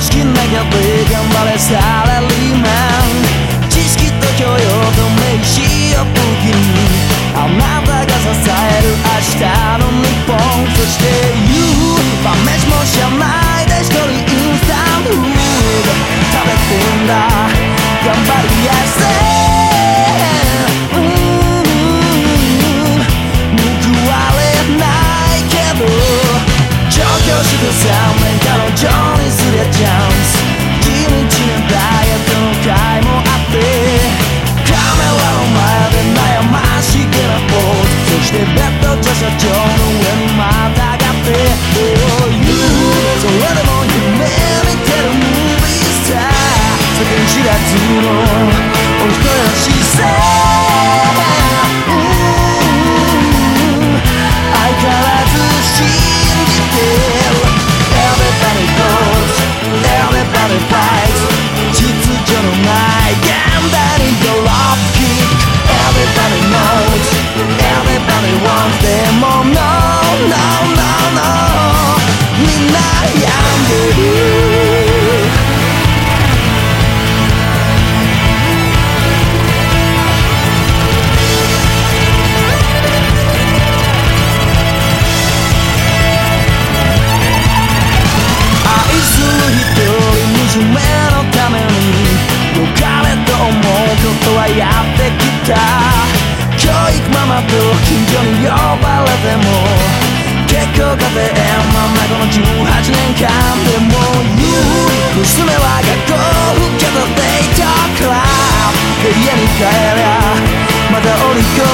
式なキで頑張れサラリーマン知識と教養と名刺を武器にあなたが支える明日の日本そして You 試しも社内で一人インスタント食べてんだ頑張りやせた。教育ママと近所に呼ばれても結構家庭まんまこの18年間でも。言う娘は学校復帰のデートクラブ。家に帰りゃまたお利口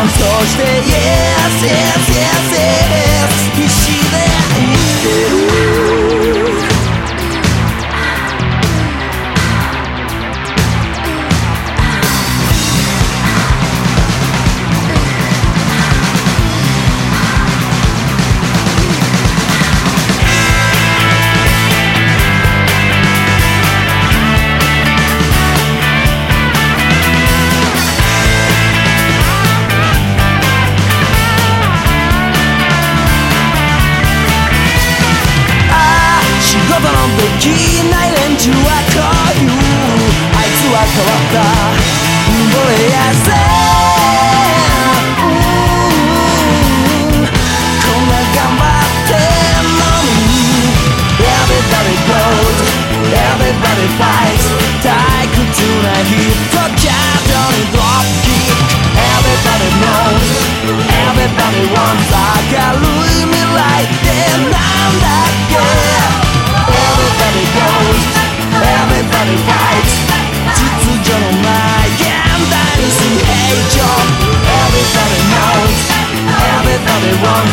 том, что ж ты yes, yes, yes, yes. золотая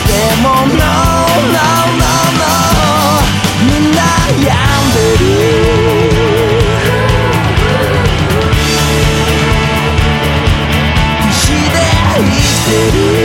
でも No, no, no, no みんな病んでる。必しで生きてる。